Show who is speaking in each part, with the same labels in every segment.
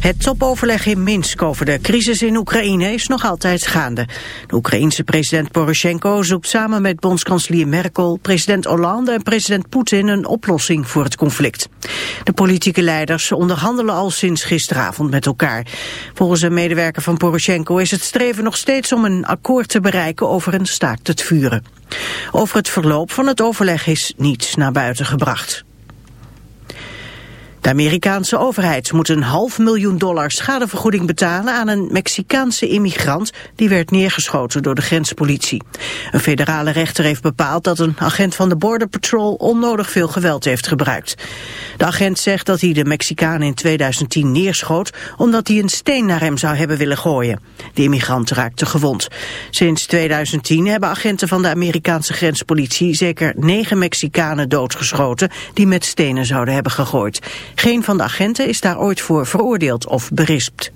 Speaker 1: Het topoverleg in Minsk over de crisis in Oekraïne is nog altijd gaande. De Oekraïense president Poroshenko zoekt samen met bondskanselier Merkel, president Hollande en president Poetin een oplossing voor het conflict. De politieke leiders onderhandelen al sinds gisteravond met elkaar. Volgens een medewerker van Poroshenko is het streven nog steeds om een akkoord te bereiken over een staakt het vuren. Over het verloop van het overleg is niets naar buiten gebracht. De Amerikaanse overheid moet een half miljoen dollar schadevergoeding betalen aan een Mexicaanse immigrant die werd neergeschoten door de grenspolitie. Een federale rechter heeft bepaald dat een agent van de Border Patrol onnodig veel geweld heeft gebruikt. De agent zegt dat hij de Mexicaan in 2010 neerschoot omdat hij een steen naar hem zou hebben willen gooien. De immigrant raakte gewond. Sinds 2010 hebben agenten van de Amerikaanse grenspolitie zeker negen Mexicanen doodgeschoten die met stenen zouden hebben gegooid. Geen van de agenten is daar ooit voor veroordeeld of berispt.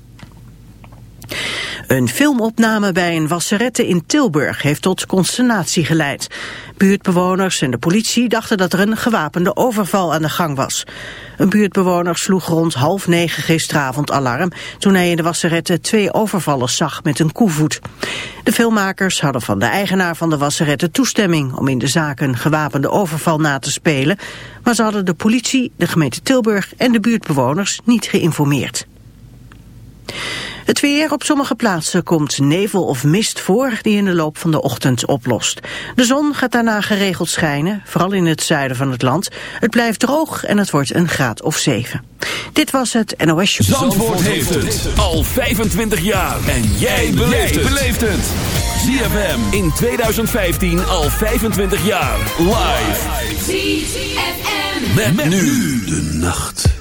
Speaker 1: Een filmopname bij een wasserette in Tilburg heeft tot consternatie geleid. Buurtbewoners en de politie dachten dat er een gewapende overval aan de gang was. Een buurtbewoner sloeg rond half negen gisteravond alarm... toen hij in de wasserette twee overvallers zag met een koevoet. De filmmakers hadden van de eigenaar van de wasserette toestemming... om in de zaak een gewapende overval na te spelen... maar ze hadden de politie, de gemeente Tilburg en de buurtbewoners niet geïnformeerd. Het weer op sommige plaatsen komt nevel of mist voor die in de loop van de ochtend oplost. De zon gaat daarna geregeld schijnen, vooral in het zuiden van het land. Het blijft droog en het wordt een graad of 7. Dit was het NOS Show.
Speaker 2: Zandvoort, heeft het al 25 jaar. En jij beleeft het. ZFM in 2015 al 25 jaar. Live. ZFM. met nu de nacht.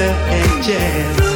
Speaker 3: the angels.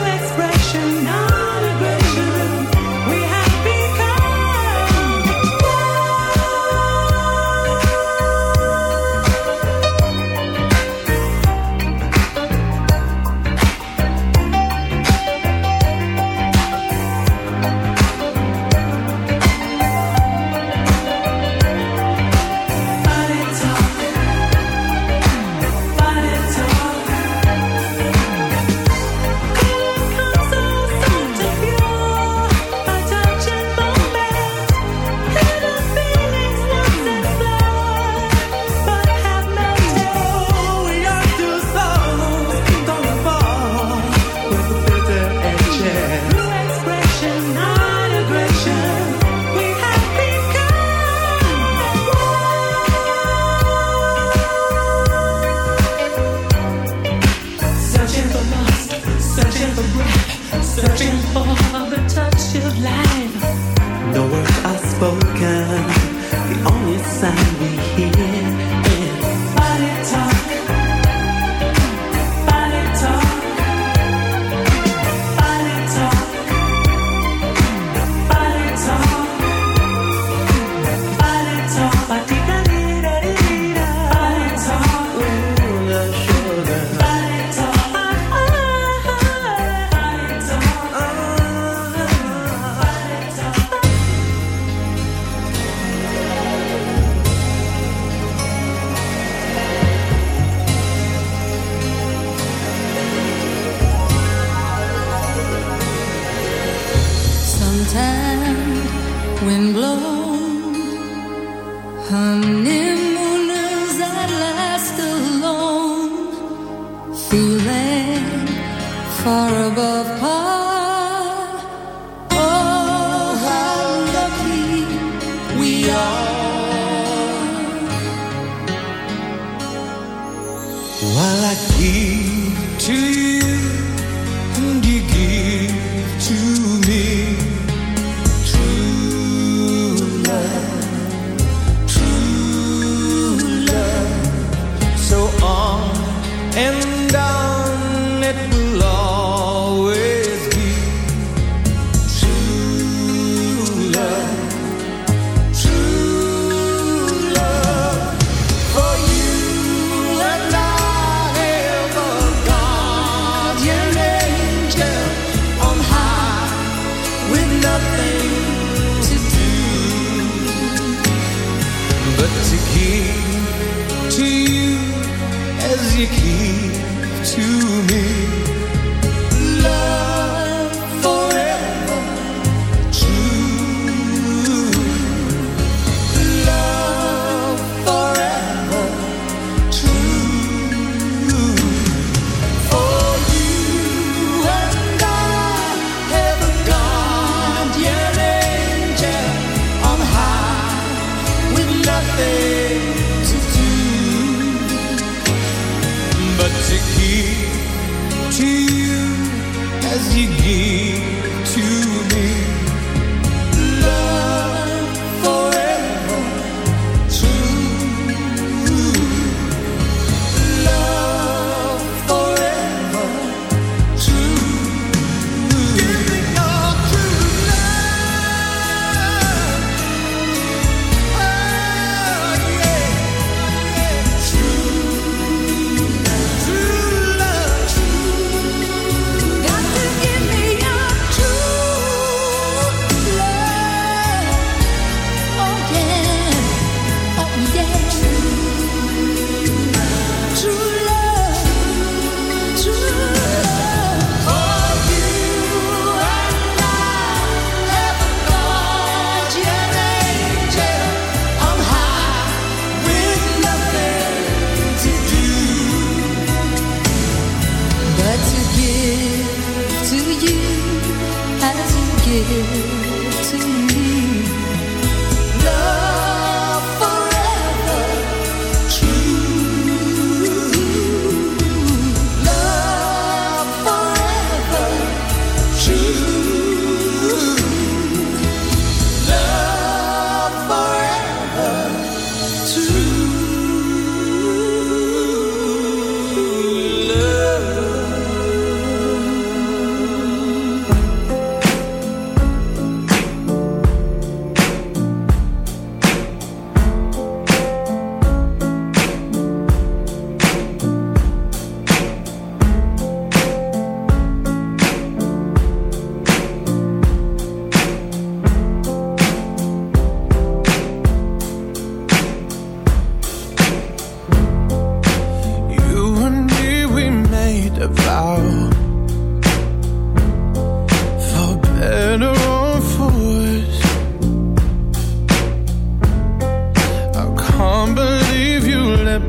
Speaker 3: sand, wind
Speaker 2: blown, honey.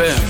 Speaker 4: ZFM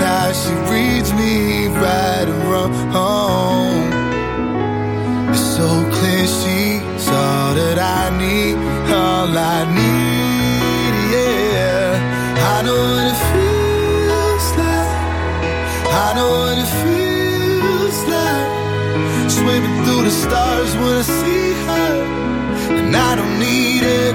Speaker 3: Sighs, she reads me right and wrong. Home. It's so clear she's all that I need, all I need, yeah. I know what it feels like. I know what it feels like. Swimming through the stars when I see her. And I don't need it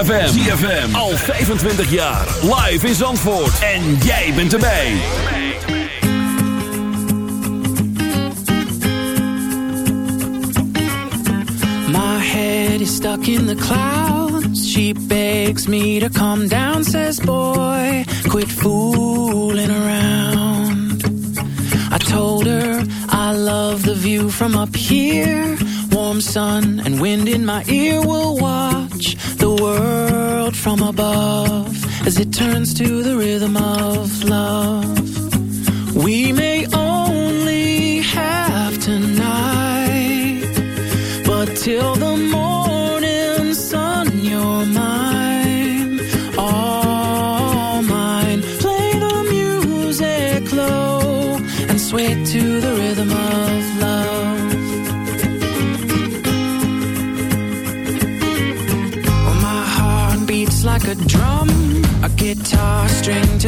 Speaker 5: ZFM. ZFM. Al 25 jaar. Live in Zandvoort. En jij bent erbij.
Speaker 6: My head is stuck in the clouds. She begs me to come down, says, Boy, quit fooling around. I told her I love the view from up here. Warm sun and wind in my ear will watch the world from above as it turns to the rhythm of love.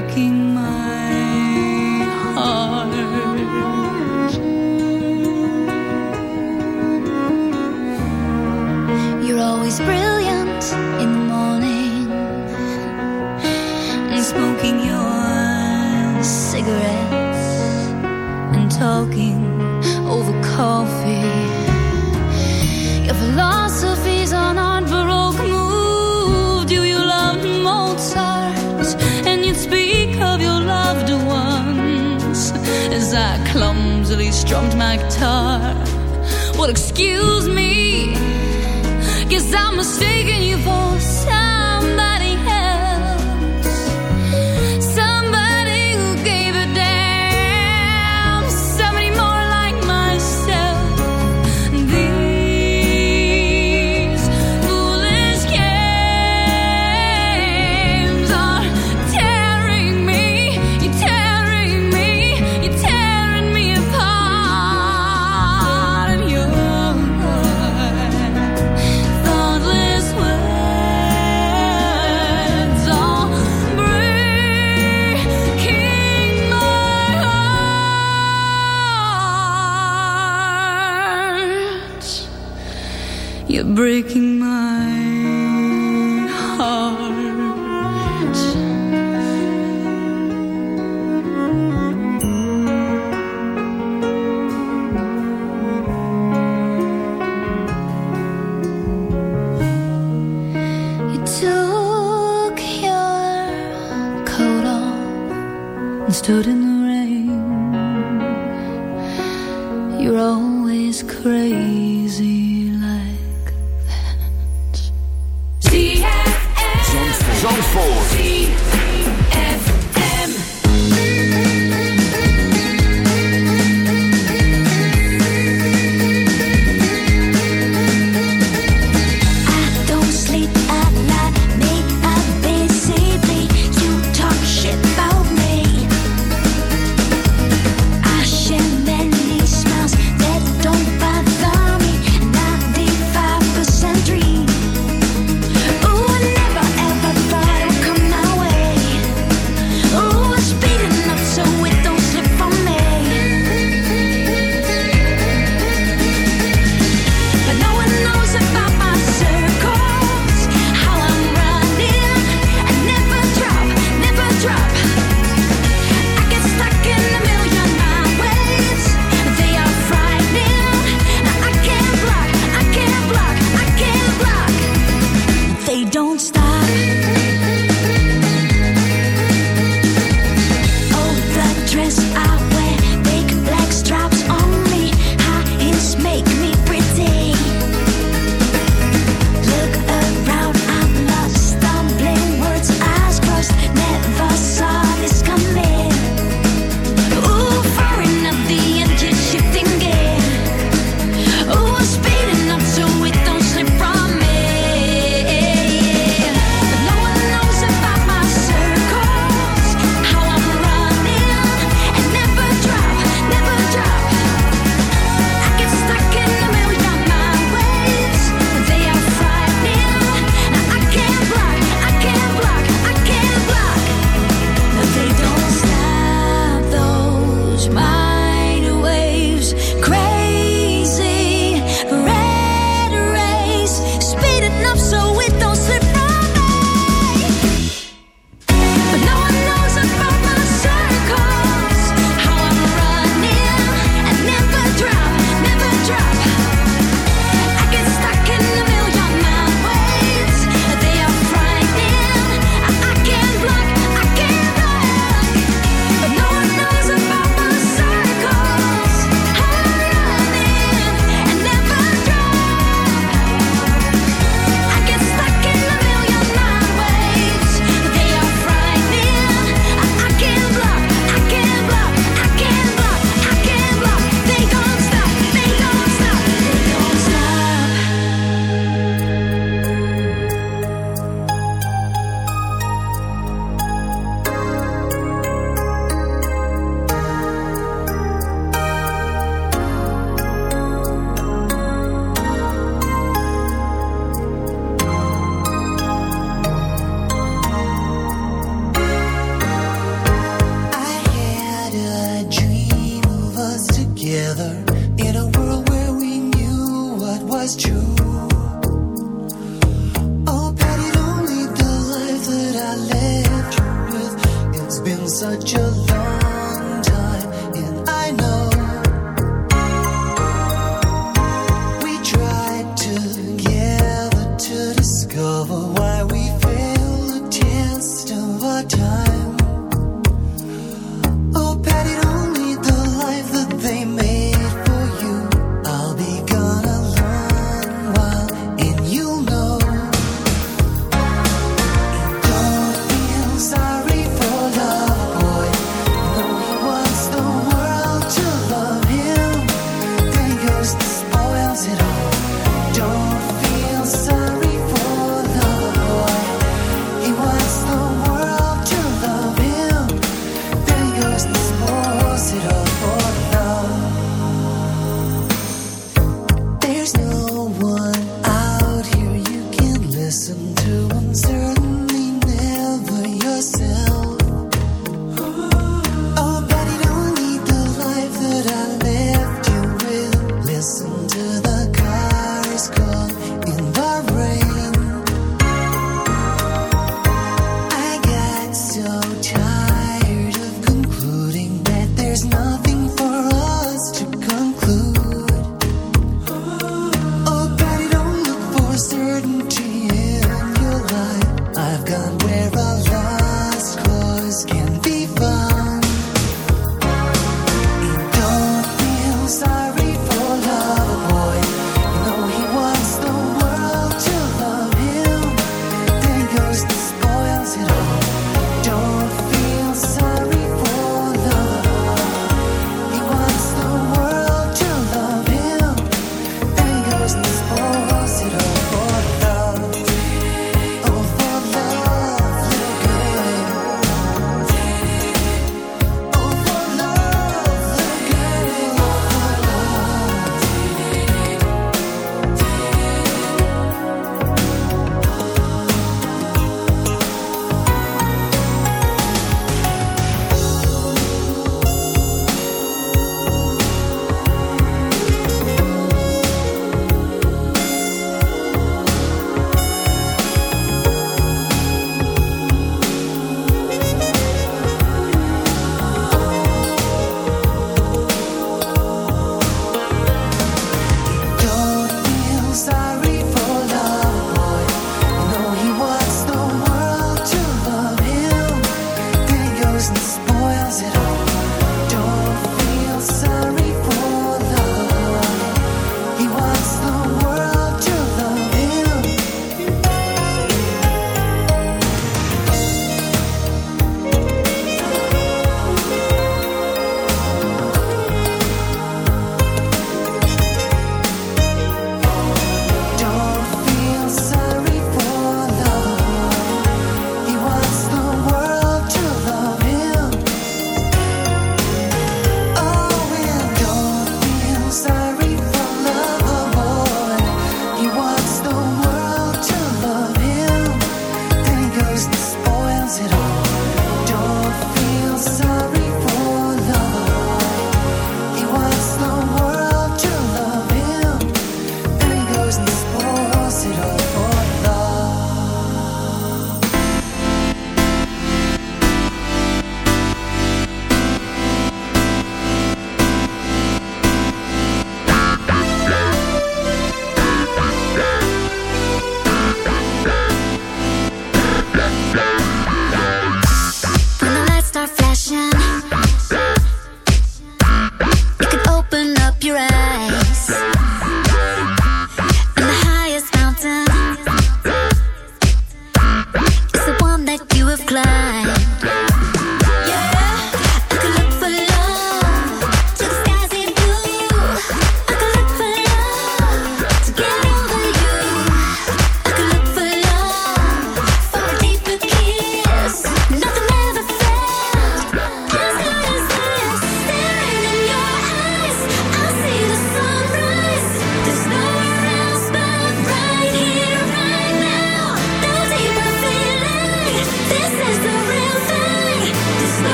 Speaker 5: breaking my heart. You're always brilliant in the morning and smoking your cigarettes and talking. strummed my guitar. Well, excuse me, guess I'm a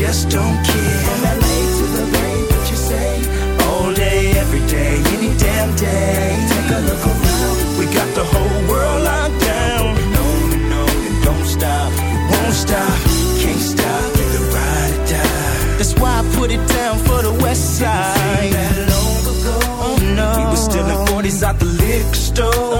Speaker 7: just don't care. From LA to the Bay, what you say? All day, every day, any damn day. Take a look around, we got the whole world locked down. And on and don't stop, won't stop, can't stop, either ride or die. That's why I put it down for the West Side. That long ago, oh no, we were stealing 40s out the liquor store.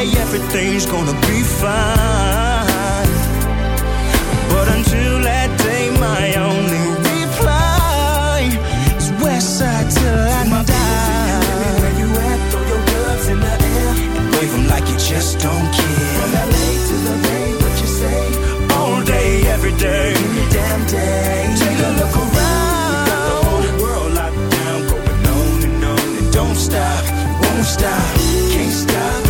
Speaker 7: Day everything's gonna be fine. But until that day, my only reply is Westside till I die. Where you at? Throw your gloves in the air and wave 'em like you just don't care. From LA to the Bay, what you say? All day, every day, any damn day. Take a look around. We got the whole world locked down, going on and on and don't stop, won't stop, can't stop,